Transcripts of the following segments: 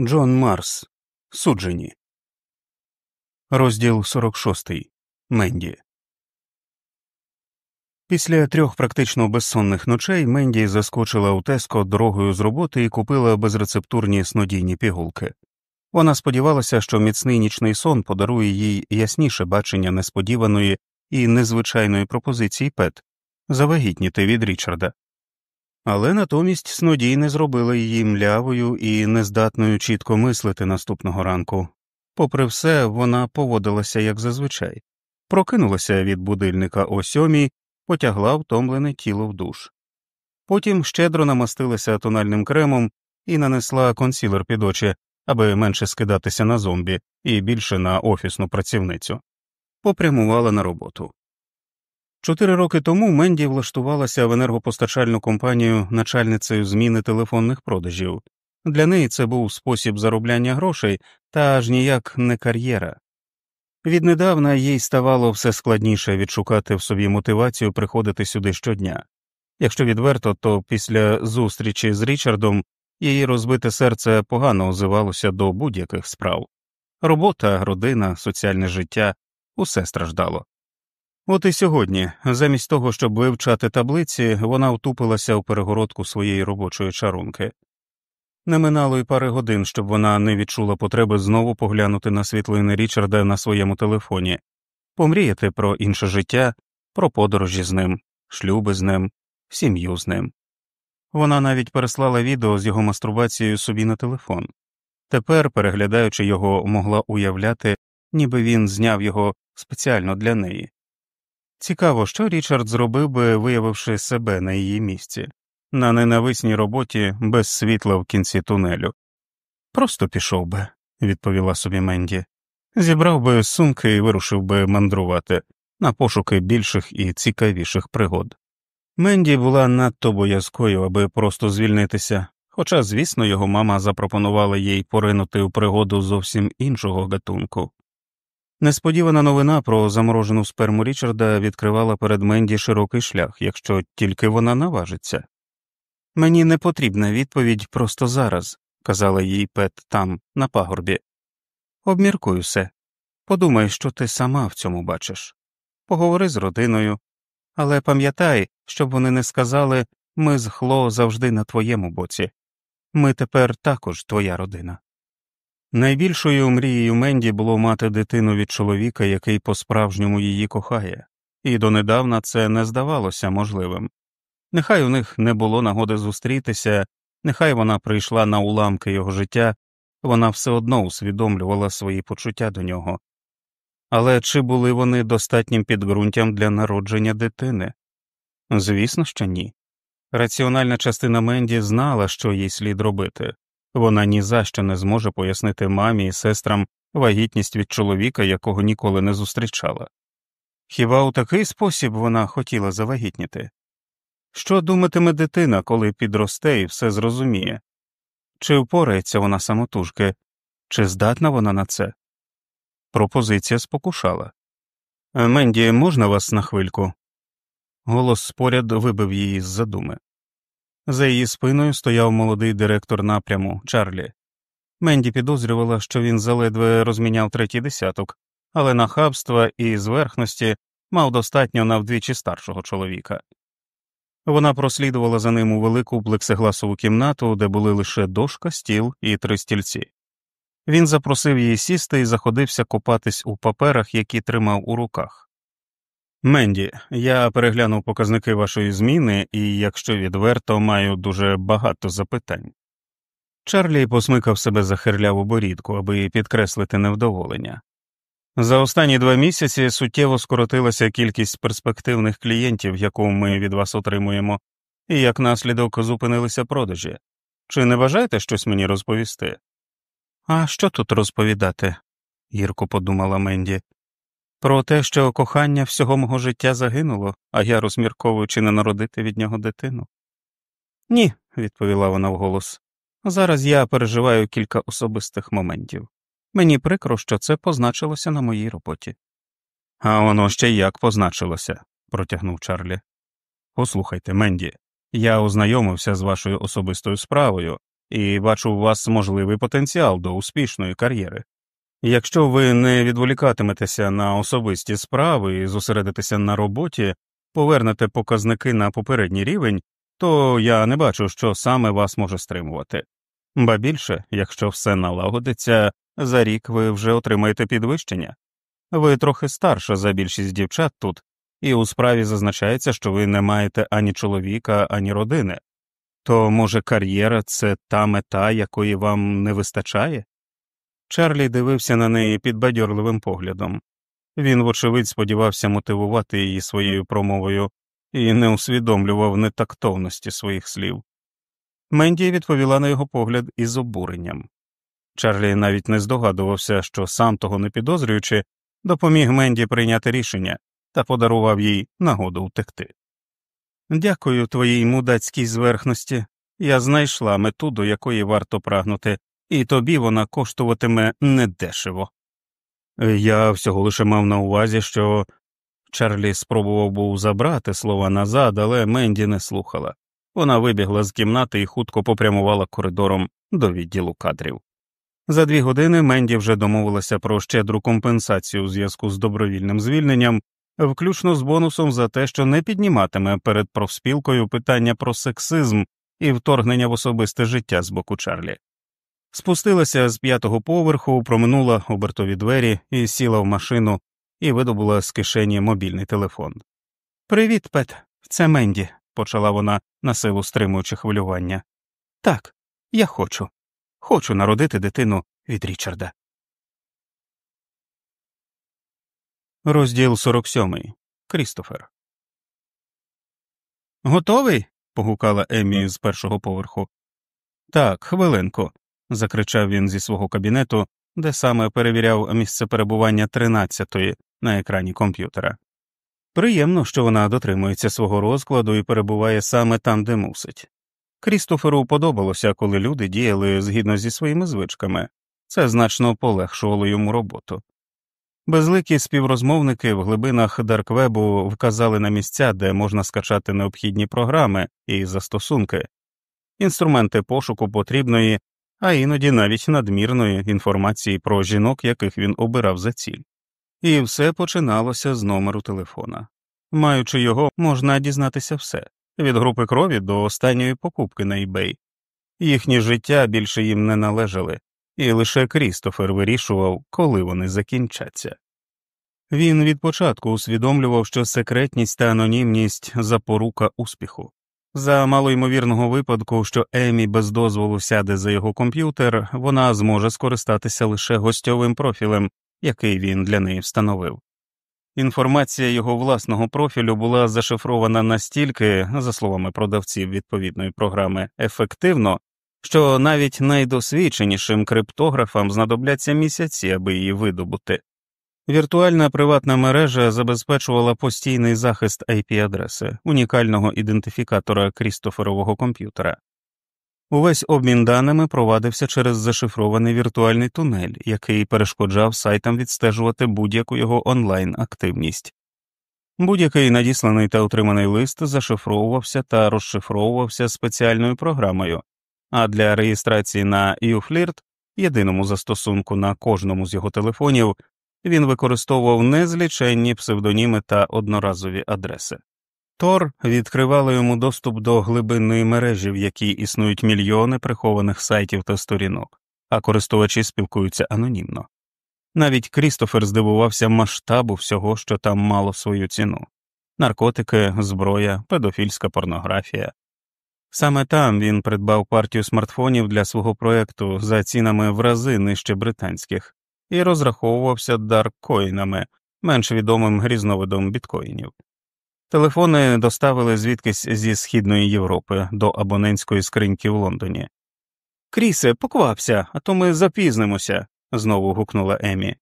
Джон Марс. Суджені. Розділ 46. Менді. Після трьох практично безсонних ночей Менді заскочила у Теско дорогою з роботи і купила безрецептурні снодійні пігулки. Вона сподівалася, що міцний нічний сон подарує їй ясніше бачення несподіваної і незвичайної пропозиції Пет завагітніти від Річарда. Але натомість снодій не зробила її млявою і нездатною чітко мислити наступного ранку. Попри все, вона поводилася як зазвичай, прокинулася від будильника о сьомій, потягла втомлене тіло в душ. Потім щедро намастилася тональним кремом і нанесла консілер під очі, аби менше скидатися на зомбі і більше на офісну працівницю, попрямувала на роботу. Чотири роки тому Менді влаштувалася в енергопостачальну компанію начальницею зміни телефонних продажів. Для неї це був спосіб заробляння грошей та аж ніяк не кар'єра. Віднедавна їй ставало все складніше відшукати в собі мотивацію приходити сюди щодня. Якщо відверто, то після зустрічі з Річардом її розбите серце погано озивалося до будь-яких справ робота, родина, соціальне життя усе страждало. От і сьогодні, замість того, щоб вивчати таблиці, вона втупилася у перегородку своєї робочої чарунки. Не минало й пари годин, щоб вона не відчула потреби знову поглянути на світлини Річарда на своєму телефоні, помріяти про інше життя, про подорожі з ним, шлюби з ним, сім'ю з ним. Вона навіть переслала відео з його мастурбацією собі на телефон. Тепер, переглядаючи його, могла уявляти, ніби він зняв його спеціально для неї. Цікаво, що Річард зробив би, виявивши себе на її місці, на ненависній роботі без світла в кінці тунелю. Просто пішов би, відповіла собі Менді, зібрав би сумки і вирушив би мандрувати на пошуки більших і цікавіших пригод. Менді була надто боязкою, аби просто звільнитися, хоча, звісно, його мама запропонувала їй поринути у пригоду зовсім іншого гатунку. Несподівана новина про заморожену сперму Річарда відкривала перед Менді широкий шлях, якщо тільки вона наважиться. Мені не потрібна відповідь просто зараз, казала їй Пет там, на пагорбі. Обміркуй все. Подумай, що ти сама в цьому бачиш. Поговори з родиною, але пам'ятай, щоб вони не сказали ми з Хло завжди на твоєму боці. Ми тепер також твоя родина. Найбільшою мрією Менді було мати дитину від чоловіка, який по справжньому її кохає, і донедавна це не здавалося можливим. Нехай у них не було нагоди зустрітися, нехай вона прийшла на уламки його життя, вона все одно усвідомлювала свої почуття до нього. Але чи були вони достатнім підґрунтям для народження дитини? Звісно, що ні. Раціональна частина Менді знала, що їй слід робити, вона ні за що не зможе пояснити мамі і сестрам вагітність від чоловіка, якого ніколи не зустрічала. Хіба у такий спосіб вона хотіла завагітніти? Що думатиме дитина, коли підросте і все зрозуміє? Чи впорається вона самотужки, чи здатна вона на це? Пропозиція спокушала. Менді, можна вас на хвильку? Голос поряд вибив її з задуми. За її спиною стояв молодий директор напряму Чарлі. Менді підозрювала, що він заледве розміняв третій десяток, але нахабства і зверхності мав достатньо на вдвічі старшого чоловіка. Вона прослідувала за ним у велику плексигласову кімнату, де були лише дошка, стіл і три стільці. Він запросив її сісти і заходився копатись у паперах, які тримав у руках. Менді, я переглянув показники вашої зміни, і, якщо відверто, маю дуже багато запитань. Чарлі посмикав себе за херляву борідку, аби підкреслити невдоволення. За останні два місяці суттєво скоротилася кількість перспективних клієнтів, яку ми від вас отримуємо, і як наслідок зупинилися продажі. Чи не бажаєте щось мені розповісти? А що тут розповідати? гірко подумала Менді. Про те, що кохання всього мого життя загинуло, а я розмірковую, чи не народити від нього дитину. Ні, відповіла вона вголос. Зараз я переживаю кілька особистих моментів. Мені прикро, що це позначилося на моїй роботі. А воно ще як позначилося, протягнув Чарлі. Послухайте, Менді, я ознайомився з вашою особистою справою, і бачу у вас можливий потенціал до успішної кар'єри. Якщо ви не відволікатиметеся на особисті справи і зосередитеся на роботі, повернете показники на попередній рівень, то я не бачу, що саме вас може стримувати. Ба більше, якщо все налагодиться, за рік ви вже отримаєте підвищення. Ви трохи старша за більшість дівчат тут, і у справі зазначається, що ви не маєте ані чоловіка, ані родини. То, може, кар'єра це та мета, якої вам не вистачає? Чарлі дивився на неї підбадьорливим поглядом. Він, вочевидь, сподівався мотивувати її своєю промовою і не усвідомлював нетактовності своїх слів. Менді відповіла на його погляд із обуренням. Чарлі навіть не здогадувався, що сам того не підозрюючи, допоміг Менді прийняти рішення та подарував їй нагоду втекти. Дякую твоїй мудацькій зверхності. Я знайшла мету, до якої варто прагнути, і тобі вона коштуватиме недешево. Я всього лише мав на увазі, що Чарлі спробував був забрати слова назад, але Менді не слухала. Вона вибігла з кімнати і хутко попрямувала коридором до відділу кадрів. За дві години Менді вже домовилася про щедру компенсацію у зв'язку з добровільним звільненням, включно з бонусом за те, що не підніматиме перед профспілкою питання про сексизм і вторгнення в особисте життя з боку Чарлі. Спустилася з п'ятого поверху, проминула обертові двері і сіла в машину і видобула з кишені мобільний телефон. Привіт, Пет, це Менді, почала вона на силу стримуючи хвилювання. Так, я хочу. Хочу народити дитину від Річарда. Розділ 47. Крістофер. Готовий? погукала Емі з першого поверху. Так, хвилинку. Закричав він зі свого кабінету, де саме перевіряв місце перебування тринадцятої на екрані комп'ютера. Приємно, що вона дотримується свого розкладу і перебуває саме там, де мусить. Крістоферу подобалося, коли люди діяли згідно зі своїми звичками, це значно полегшувало йому роботу. Безликі співрозмовники в глибинах Дарквебу вказали на місця, де можна скачати необхідні програми і застосунки, інструменти пошуку потрібної, а іноді навіть надмірної інформації про жінок, яких він обирав за ціль. І все починалося з номеру телефона. Маючи його, можна дізнатися все від групи крові до останньої покупки на eBay. Їхні життя більше їм не належали, і лише Крістофер вирішував, коли вони закінчаться. Він від початку усвідомлював, що секретність та анонімність запорука успіху. За малоймовірного випадку, що Емі без дозволу сяде за його комп'ютер, вона зможе скористатися лише гостьовим профілем, який він для неї встановив. Інформація його власного профілю була зашифрована настільки, за словами продавців відповідної програми, ефективно, що навіть найдосвідченішим криптографам знадобляться місяці, аби її видобути. Віртуальна приватна мережа забезпечувала постійний захист IP-адреси, унікального ідентифікатора Крістоферового комп'ютера. Увесь обмін даними провадився через зашифрований віртуальний тунель, який перешкоджав сайтам відстежувати будь-яку його онлайн активність. Будь-який надісланий та отриманий лист зашифровувався та розшифровувався спеціальною програмою, а для реєстрації на YouFlirt, єдиному застосунку на кожному з його телефонів, він використовував незліченні псевдоніми та одноразові адреси. Тор відкривало йому доступ до глибинної мережі, в якій існують мільйони прихованих сайтів та сторінок, а користувачі спілкуються анонімно. Навіть Крістофер здивувався масштабу всього, що там мало свою ціну наркотики, зброя, педофільська порнографія. Саме там він придбав партію смартфонів для свого проекту за цінами в рази нижче британських і розраховувався дарккоїнами, менш відомим грізновидом біткоїнів. Телефони доставили звідкись зі Східної Європи до абонентської скриньки в Лондоні. Крісе, поквапся, а то ми запізнимося, знову гукнула Емі.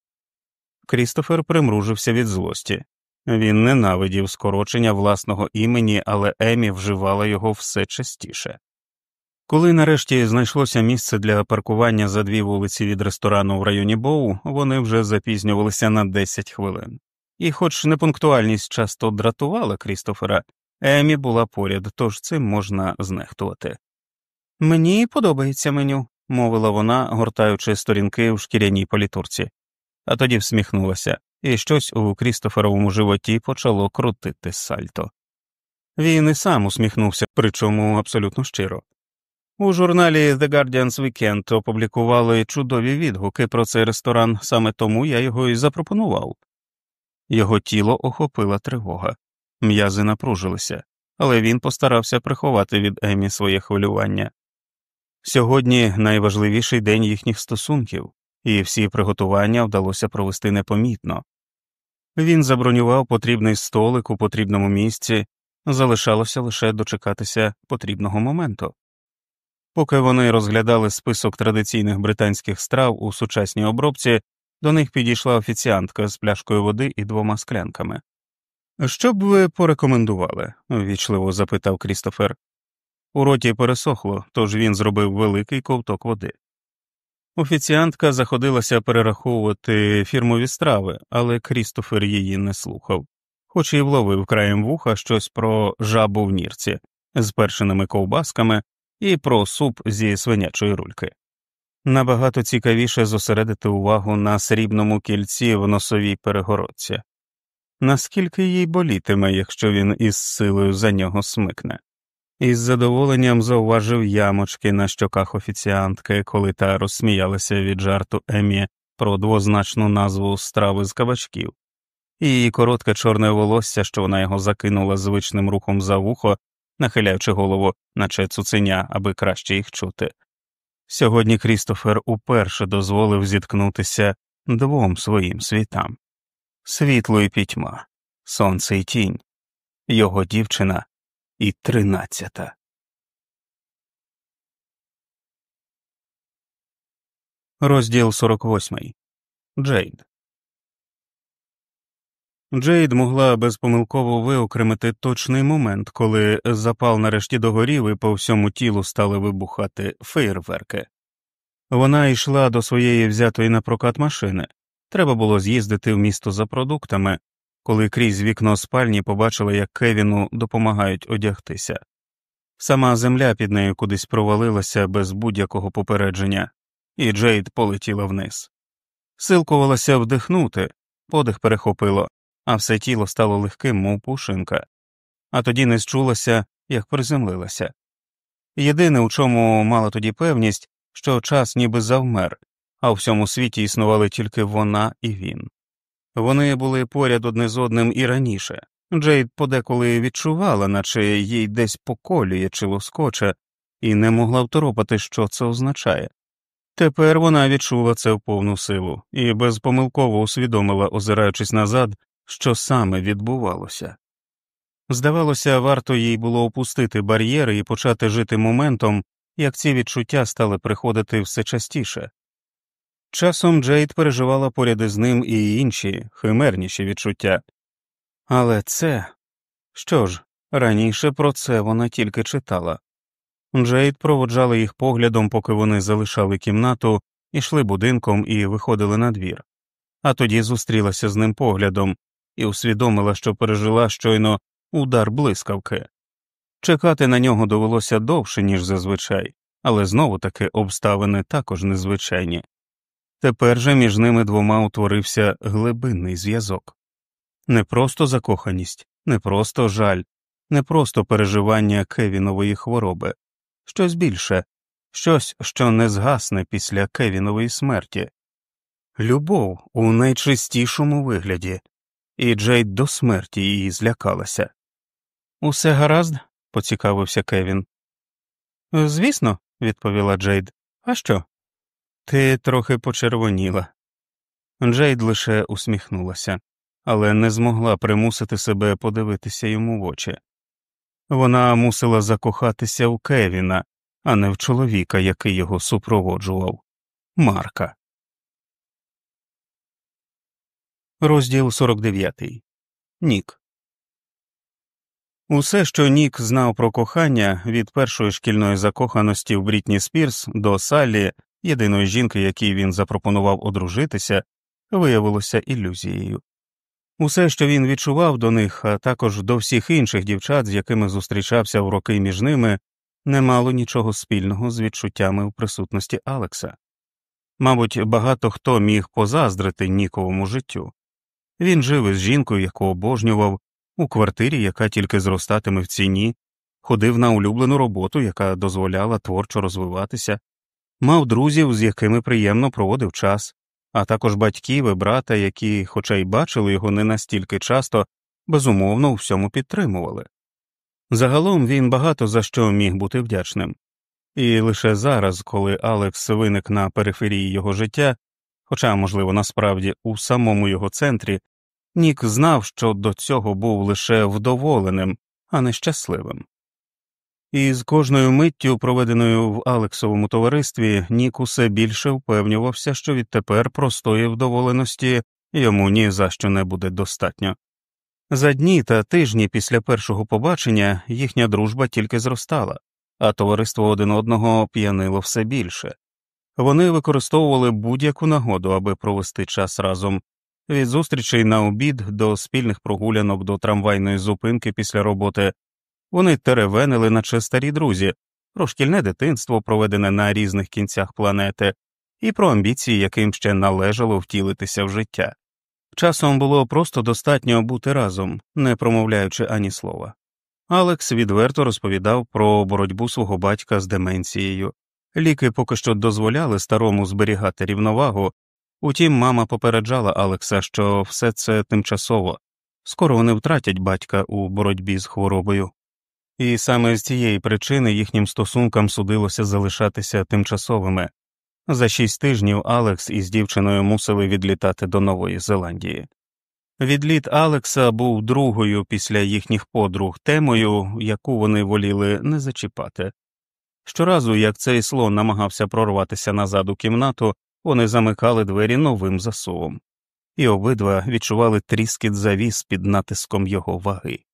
Крістофер примружився від злості. Він ненавидів скорочення власного імені, але Емі вживала його все частіше. Коли нарешті знайшлося місце для паркування за дві вулиці від ресторану в районі Боу, вони вже запізнювалися на 10 хвилин. І, хоч непунктуальність часто дратувала Крістофера, Емі була поряд, тож цим можна знехтувати. Мені подобається меню, мовила вона, гортаючи сторінки в шкіряній політурці, а тоді всміхнулася, і щось у Крістоферовому животі почало крутити сальто. Він і сам усміхнувся, причому абсолютно щиро. У журналі The Guardian's Weekend опублікували чудові відгуки про цей ресторан, саме тому я його і запропонував. Його тіло охопила тривога, м'язи напружилися, але він постарався приховати від Емі своє хвилювання. Сьогодні найважливіший день їхніх стосунків, і всі приготування вдалося провести непомітно. Він забронював потрібний столик у потрібному місці, залишалося лише дочекатися потрібного моменту. Поки вони розглядали список традиційних британських страв у сучасній обробці, до них підійшла офіціантка з пляшкою води і двома склянками. Що б ви порекомендували? ввічливо запитав Крістофер. У роті пересохло, тож він зробив великий ковток води. Офіціантка заходилася перераховувати фірмові страви, але Крістофер її не слухав, хоч і вловив краєм вуха щось про жабу в нірці з першеними ковбасками і про суп зі свинячої рульки. Набагато цікавіше зосередити увагу на срібному кільці в носовій перегородці, наскільки їй болітиме, якщо він із силою за нього смикне. Із задоволенням зауважив ямочки на щоках офіціантки, коли та розсміялася від жарту Емі про двозначну назву страви з кабачків, і її коротке чорне волосся, що вона його закинула звичним рухом за вухо, нахиляючи голову, наче цуценя, аби краще їх чути. Сьогодні Крістофер уперше дозволив зіткнутися двом своїм світам світло і пітьма, сонце і тінь, його дівчина і тринадцята. Розділ 48. Джейд Джейд могла безпомилково виокремити точний момент, коли запал нарешті догорів і по всьому тілу стали вибухати фейерверки. Вона йшла до своєї взятої на прокат машини. Треба було з'їздити в місто за продуктами, коли крізь вікно спальні побачила, як Кевіну допомагають одягтися. Сама земля під нею кудись провалилася без будь-якого попередження, і Джейд полетіла вниз. Силкувалася вдихнути, подих перехопило, а все тіло стало легким, мов пушинка, а тоді не зчулася, як приземлилася. Єдине, у чому мала тоді певність, що час ніби завмер, а у всьому світі існували тільки вона і він. Вони були поряд одне з одним і раніше. Джейд подеколи відчувала, наче їй десь поколює чи лоскоче, і не могла второпати, що це означає. Тепер вона відчула це в повну силу і безпомилково усвідомила, озираючись назад, що саме відбувалося. Здавалося, варто їй було опустити бар'єри і почати жити моментом, як ці відчуття стали приходити все частіше. Часом Джейд переживала поряд із ним і інші химерніші відчуття. Але це що ж, раніше про це вона тільки читала. Джейд проводжала їх поглядом, поки вони залишали кімнату, ішли будинком і виходили на двір. а тоді зустрілася з ним поглядом і усвідомила, що пережила щойно удар блискавки. Чекати на нього довелося довше, ніж зазвичай, але знову таки обставини також незвичайні. Тепер же між ними двома утворився глибинний зв'язок не просто закоханість, не просто жаль, не просто переживання Кевінової хвороби, щось більше, щось, що не згасне після Кевінової смерті, любов у найчистішому вигляді, і Джейд до смерті її злякалася. Усе гаразд? поцікавився Кевін. Звісно, відповіла Джейд. А що? Ти трохи почервоніла. Джейд лише усміхнулася, але не змогла примусити себе подивитися йому в очі. Вона мусила закохатися в Кевіна, а не в чоловіка, який його супроводжував Марка. Розділ 49. Нік. Усе, що Нік знав про кохання від першої шкільної закоханості в Брітні Спірс до Саллі, єдиної жінки, якій він запропонував одружитися, виявилося ілюзією. Усе, що він відчував до них, а також до всіх інших дівчат, з якими зустрічався в роки між ними, не мало нічого спільного з відчуттями в присутності Алекса. Мабуть, багато хто міг позаздрити Ніковому життю. Він жив із жінкою, яку обожнював, у квартирі, яка тільки зростатиме в ціні, ходив на улюблену роботу, яка дозволяла творчо розвиватися, мав друзів, з якими приємно проводив час, а також батьків і брата, які, хоча й бачили його не настільки часто, безумовно у всьому підтримували. Загалом він багато за що міг бути вдячним, і лише зараз, коли Алекс виник на периферії його життя, хоча, можливо, насправді у самому його центрі, Нік знав, що до цього був лише вдоволеним, а не щасливим. І з кожною миттю, проведеною в Алексовому товаристві, Нік усе більше впевнювався, що відтепер простої вдоволеності йому ні за що не буде достатньо. За дні та тижні після першого побачення їхня дружба тільки зростала, а товариство один одного п'янило все більше. Вони використовували будь-яку нагоду, аби провести час разом від зустрічей на обід до спільних прогулянок до трамвайної зупинки після роботи. Вони теревенили, наче старі друзі, про шкільне дитинство, проведене на різних кінцях планети, і про амбіції, яким ще належало втілитися в життя. Часом було просто достатньо бути разом, не промовляючи ані слова. Алекс відверто розповідав про боротьбу свого батька з деменцією. Ліки поки що дозволяли старому зберігати рівновагу, утім, мама попереджала Алекса, що все це тимчасово, скоро вони втратять батька у боротьбі з хворобою. І саме з цієї причини їхнім стосункам судилося залишатися тимчасовими. За шість тижнів Алекс із дівчиною мусили відлітати до Нової Зеландії. Відліт Алекса був другою після їхніх подруг темою, яку вони воліли не зачіпати. Щоразу, як цей слон намагався прорватися назад у кімнату, вони замикали двері новим засувом, і обидва відчували тріскіт завіс під натиском його ваги.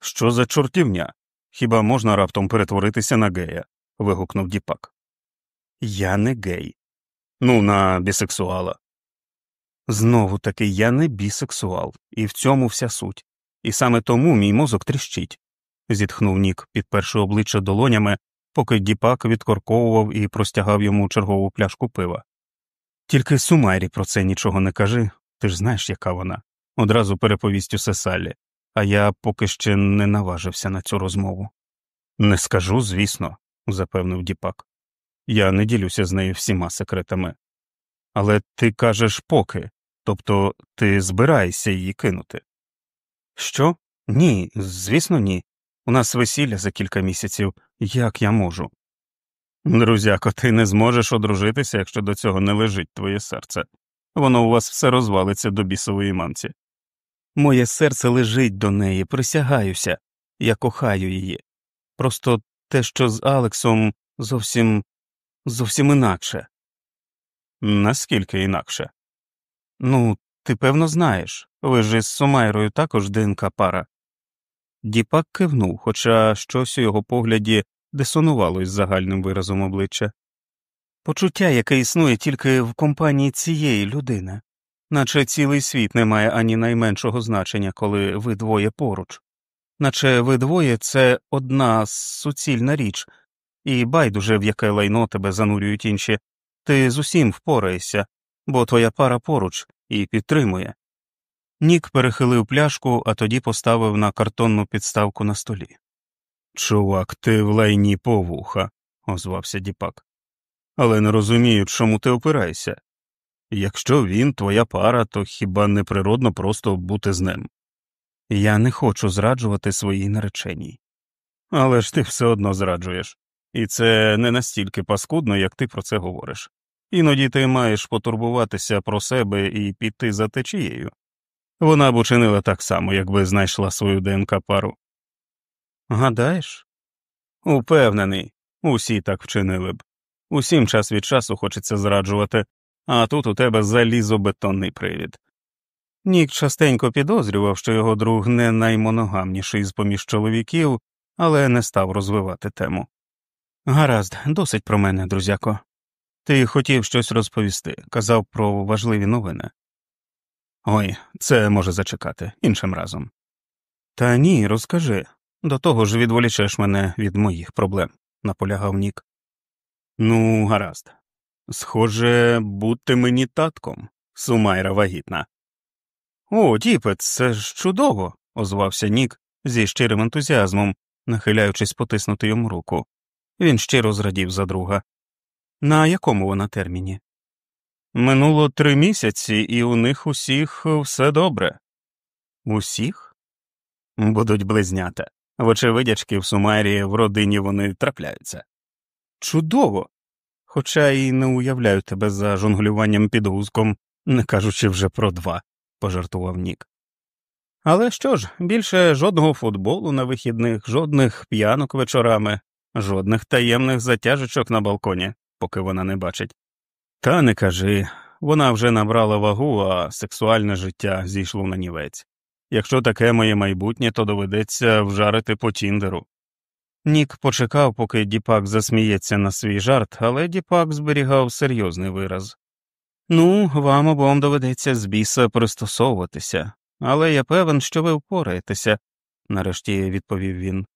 Що за чортівня? Хіба можна раптом перетворитися на гея? вигукнув діпак. Я не гей. Ну, на бісексуала. Знову таки я не бісексуал, і в цьому вся суть. І саме тому мій мозок тріщить, зітхнув Нік, підперши обличчя долонями, поки діпак відкорковував і простягав йому чергову пляшку пива. Тільки Сумайрі про це нічого не кажи, ти ж знаєш, яка вона. Одразу переповість усе Саллі, а я поки ще не наважився на цю розмову. Не скажу, звісно, запевнив діпак. Я не ділюся з нею всіма секретами. Але ти кажеш поки, тобто ти збираєшся її кинути. Що? Ні, звісно, ні. У нас весілля за кілька місяців, як я можу. Друзяко, ти не зможеш одружитися, якщо до цього не лежить твоє серце. Воно у вас все розвалиться до бісової мамці. Моє серце лежить до неї, присягаюся, я кохаю її. Просто те, що з Алексом зовсім зовсім інакше. Наскільки інакше? Ну, ти певно знаєш, ви ж із Сумайрою також ДНК пара. Діпак кивнув, хоча щось у його погляді дисонувало із загальним виразом обличчя. Почуття, яке існує тільки в компанії цієї людини, наче цілий світ не має ані найменшого значення, коли ви двоє поруч, наче ви двоє це одна суцільна річ, і байдуже в яке лайно тебе занурюють інші, ти з усім впораєшся, бо твоя пара поруч і підтримує. Нік перехилив пляшку, а тоді поставив на картонну підставку на столі. Чувак, ти в лайні повуха, озвався діпак. Але не розумію, чому ти опираєшся. Якщо він твоя пара, то хіба не природно просто бути з ним? Я не хочу зраджувати своїй нареченій. Але ж ти все одно зраджуєш, і це не настільки паскудно, як ти про це говориш. Іноді ти маєш потурбуватися про себе і піти за течією. Вона б учинила так само, якби знайшла свою ДНК пару. Гадаєш? Упевнений, усі так вчинили б. Усім час від часу хочеться зраджувати, а тут у тебе залізобетонний привід. Нік частенько підозрював, що його друг не наймоногамніший з поміж чоловіків, але не став розвивати тему. Гаразд, досить про мене, друзяко. Ти хотів щось розповісти, казав про важливі новини. Ой, це може зачекати іншим разом. Та ні, розкажи. До того ж відволічеш мене від моїх проблем, наполягав Нік. Ну, гаразд. Схоже, будьте мені татком, сумайра вагітна. О, тіпець, це ж чудово, озвався Нік зі щирим ентузіазмом, нахиляючись потиснути йому руку. Він щиро зрадів за друга. На якому вона терміні? Минуло три місяці, і у них усіх все добре. Усіх? Будуть близнята. Вочевидячки, в Сумарії в родині вони трапляються. Чудово. Хоча і не уявляю тебе за жонглюванням підгузком, не кажучи вже про два, пожартував Нік. Але що ж, більше жодного футболу на вихідних, жодних п'янок вечорами, жодних таємних затяжечок на балконі, поки вона не бачить. Та не кажи, вона вже набрала вагу, а сексуальне життя зійшло на нівець. Якщо таке моє майбутнє, то доведеться вжарити по тіндеру. Нік почекав, поки Діпак засміється на свій жарт, але Діпак зберігав серйозний вираз. Ну, вам обом доведеться з біса пристосовуватися, але я певен, що ви впораєтеся, нарешті відповів він.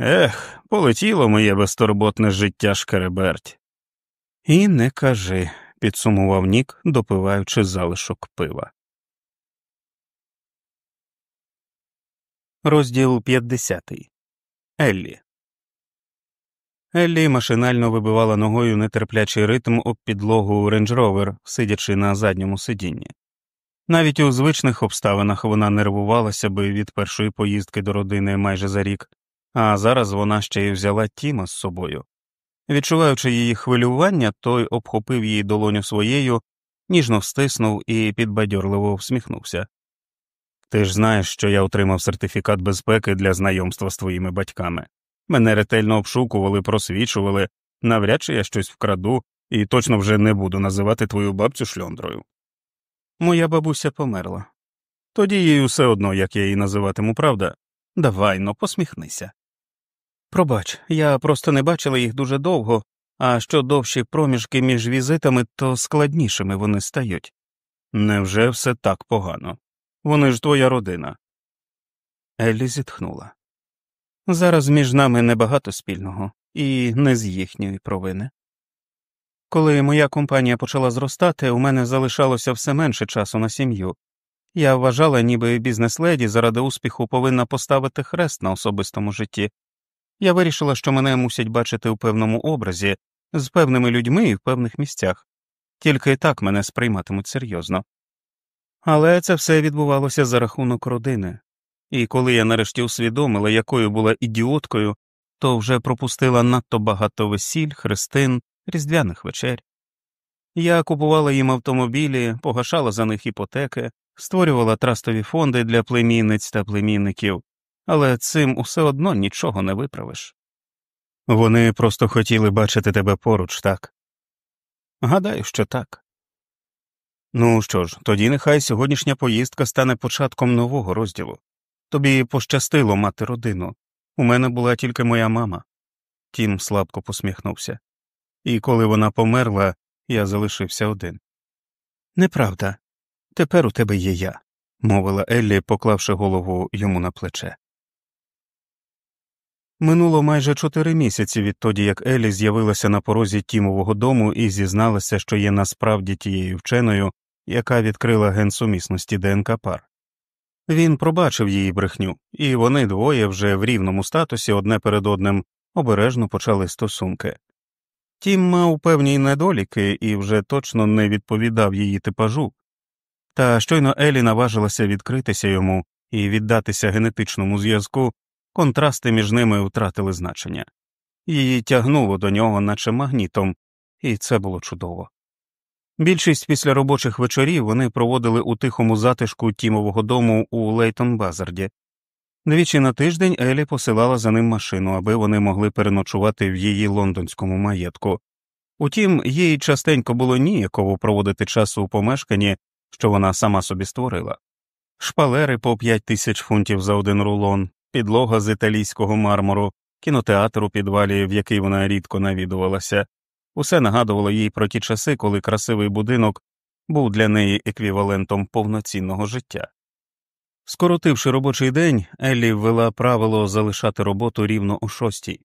Ех, полетіло моє безтурботне життя шкереберть. І не кажи, підсумував Нік, допиваючи залишок пива. Розділ 50. Еллі. Еллі машинально вибивала ногою нетерплячий ритм об підлогу Range Rover, сидячи на задньому сидінні. Навіть у звичних обставинах вона нервувалася би від першої поїздки до родини майже за рік, а зараз вона ще й взяла Тіма з собою. Відчуваючи її хвилювання, той обхопив її долоню своєю, ніжно стиснув і підбадьорливо всміхнувся. Ти ж знаєш, що я отримав сертифікат безпеки для знайомства з твоїми батьками. Мене ретельно обшукували, просвічували, навряд чи я щось вкраду і точно вже не буду називати твою бабцю шльондрою. Моя бабуся померла. Тоді їй усе одно, як я її називатиму, правда? Давай но посміхнися. Пробач, я просто не бачила їх дуже довго, а що довші проміжки між візитами, то складнішими вони стають. Невже все так погано? Вони ж твоя родина. Еллі зітхнула. Зараз між нами небагато спільного, і не з їхньої провини. Коли моя компанія почала зростати, у мене залишалося все менше часу на сім'ю. Я вважала, ніби бізнес-леді заради успіху повинна поставити хрест на особистому житті. Я вирішила, що мене мусять бачити у певному образі, з певними людьми і в певних місцях, тільки так мене сприйматимуть серйозно. Але це все відбувалося за рахунок родини, і коли я нарешті усвідомила, якою була ідіоткою, то вже пропустила надто багато весіль, хрестин, різдвяних вечер. Я купувала їм автомобілі, погашала за них іпотеки, створювала трастові фонди для племінниць та племінників, але цим усе одно нічого не виправиш. Вони просто хотіли бачити тебе поруч, так? Гадаю, що так. Ну що ж, тоді нехай сьогоднішня поїздка стане початком нового розділу. Тобі пощастило мати родину. У мене була тільки моя мама. Тім слабко посміхнувся. І коли вона померла, я залишився один. Неправда. Тепер у тебе є я, мовила Еллі, поклавши голову йому на плече. Минуло майже чотири місяці відтоді, як Елі з'явилася на порозі Тімового дому і зізналася, що є насправді тією вченою, яка відкрила ген сумісності ДНК пар. Він пробачив її брехню, і вони двоє вже в рівному статусі одне перед одним обережно почали стосунки. Тім мав певні недоліки і вже точно не відповідав її типажу, та щойно Елі наважилася відкритися йому і віддатися генетичному зв'язку, контрасти між ними втратили значення. Її тягнуло до нього, наче магнітом, і це було чудово. Більшість після робочих вечорів вони проводили у тихому затишку Тімового дому у Лейтон Базарді. Двічі на тиждень Елі посилала за ним машину, аби вони могли переночувати в її лондонському маєтку. Утім, їй частенько було ніяково проводити час у помешканні, що вона сама собі створила. Шпалери по п'ять тисяч фунтів за один рулон, підлога з італійського мармуру, кінотеатр у підвалі, в який вона рідко навідувалася, усе нагадувало їй про ті часи, коли красивий будинок був для неї еквівалентом повноцінного життя. Скоротивши робочий день, Еллі ввела правило залишати роботу рівно о шостій.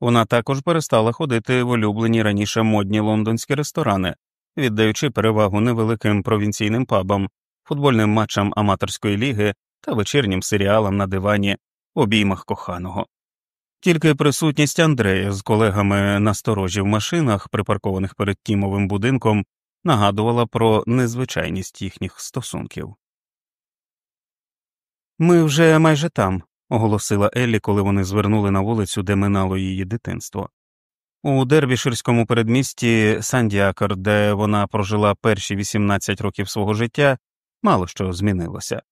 Вона також перестала ходити в улюблені раніше модні лондонські ресторани, віддаючи перевагу невеликим провінційним пабам, футбольним матчам аматорської ліги та вечірнім серіалам на дивані обіймах коханого. Тільки присутність Андрея з колегами на сторожі в машинах, припаркованих перед тімовим будинком, нагадувала про незвичайність їхніх стосунків. Ми вже майже там, оголосила Еллі, коли вони звернули на вулицю, де минало її дитинство. У дербіширському передмісті Сандіакар, де вона прожила перші 18 років свого життя, мало що змінилося.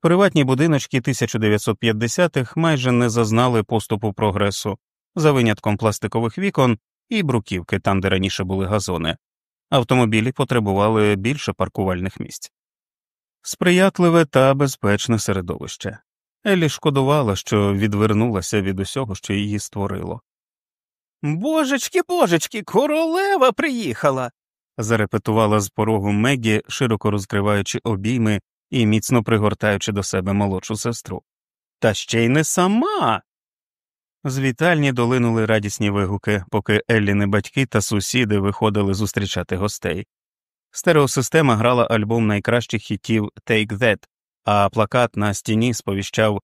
Приватні будиночки 1950-х майже не зазнали поступу прогресу, за винятком пластикових вікон і бруківки там, де раніше були газони, автомобілі потребували більше паркувальних місць. Сприятливе та безпечне середовище. Елі шкодувала, що відвернулася від усього, що її створило. Божечки, божечки, королева приїхала. зарепетувала з порогу Мегі, широко розкриваючи обійми і міцно пригортаючи до себе молодшу сестру. Та ще й не сама. З вітальні долинули радісні вигуки, поки Елліни батьки та сусіди виходили зустрічати гостей. Стереосистема грала альбом найкращих хітів Take That, а плакат на стіні сповіщав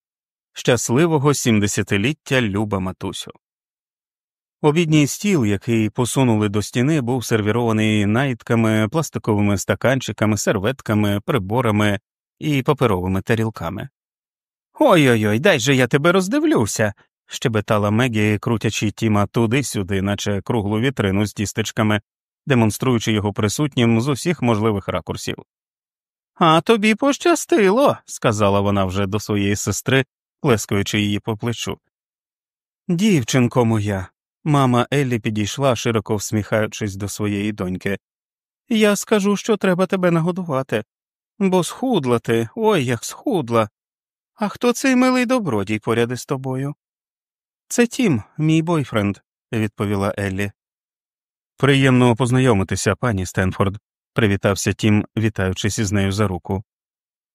Щасливого сімдесятиліття Люба Матусю. Обідній стіл, який посунули до стіни, був сервірований найтками, пластиковими стаканчиками, серветками, приборами і паперовими тарілками. Ой ой ой, дай же я тебе роздивлюся. щебетала Мегі, крутячи Тіма туди-сюди, наче круглу вітрину з тістечками, демонструючи його присутнім з усіх можливих ракурсів. А тобі пощастило, сказала вона вже до своєї сестри, плескаючи її по плечу. Дівчинко моя. Мама Еллі підійшла, широко всміхаючись до своєї доньки. Я скажу, що треба тебе нагодувати, бо схудла ти, ой як схудла. А хто цей милий добродій поряд із тобою? Це Тім, мій бойфренд, відповіла Еллі. Приємно познайомитися, пані Стенфорд, привітався Тім, вітаючись із нею за руку.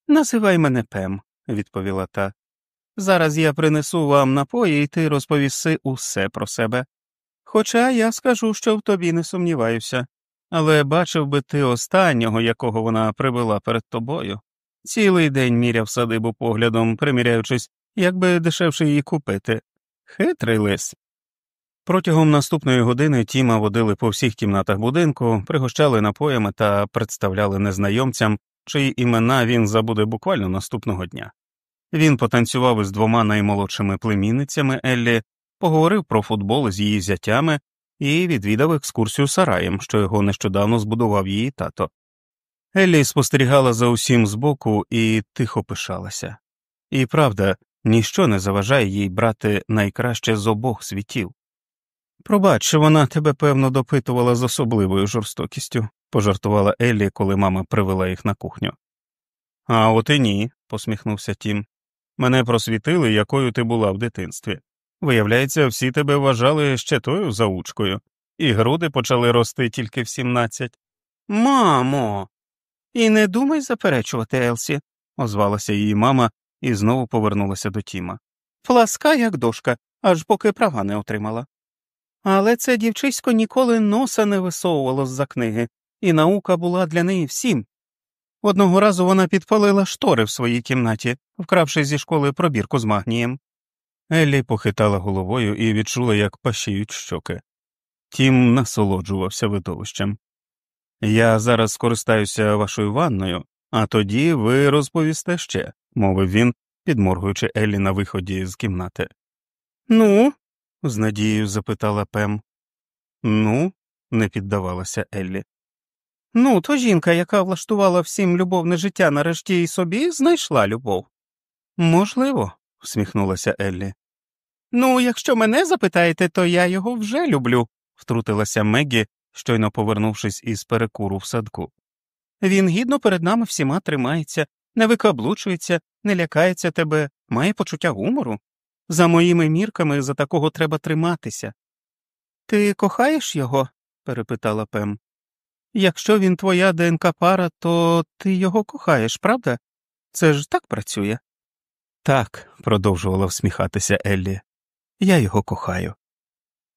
Називай мене Пем, відповіла та. Зараз я принесу вам напої, і ти розповіси усе про себе. Хоча я скажу, що в тобі не сумніваюся, але бачив би ти останнього, якого вона привела перед тобою. Цілий день міряв садибу поглядом, приміряючись, як би дешевше її купити. Хитрий лис. Протягом наступної години Тіма водили по всіх кімнатах будинку, пригощали напоями та представляли незнайомцям, чиї імена він забуде буквально наступного дня. Він потанцював із двома наймолодшими племінницями Еллі, поговорив про футбол з її зятями і відвідав екскурсію сараєм, що його нещодавно збудував її тато. Еллі спостерігала за усім збоку і тихо пишалася. І правда, ніщо не заважає їй брати найкраще з обох світів. Пробач, вона тебе, певно, допитувала з особливою жорстокістю, пожартувала Еллі, коли мама привела їх на кухню. А от і ні, посміхнувся Тім. Мене просвітили, якою ти була в дитинстві. Виявляється, всі тебе вважали ще тою заучкою, і груди почали рости тільки в сімнадцять. Мамо. І не думай заперечувати, Елсі, озвалася її мама і знову повернулася до Тіма. Пласка, як дошка, аж поки права не отримала. Але це дівчисько ніколи носа не висовувало з за книги, і наука була для неї всім. Одного разу вона підпалила штори в своїй кімнаті, вкравши зі школи пробірку з магнієм. Еллі похитала головою і відчула, як пашіють щоки. Тім насолоджувався видовищем. Я зараз скористаюся вашою ванною, а тоді ви розповісте ще, мовив він, підморгуючи Еллі на виході з кімнати. Ну, з надією запитала Пем. Ну, не піддавалася Еллі. Ну, то жінка, яка влаштувала всім любовне життя, нарешті і собі знайшла любов. Можливо, всміхнулася Еллі. Ну, якщо мене запитаєте, то я його вже люблю, втрутилася Мегі, щойно повернувшись із перекуру в садку. Він гідно перед нами всіма тримається, не викаблучується, не лякається тебе, має почуття гумору. За моїми мірками за такого треба триматися. Ти кохаєш його? перепитала Пем. Якщо він твоя ДНК пара, то ти його кохаєш, правда? Це ж так працює. Так, продовжувала всміхатися Еллі, я його кохаю.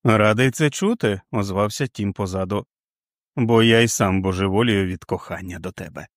Радий це чути, озвався тім позаду, бо я й сам божеволію від кохання до тебе.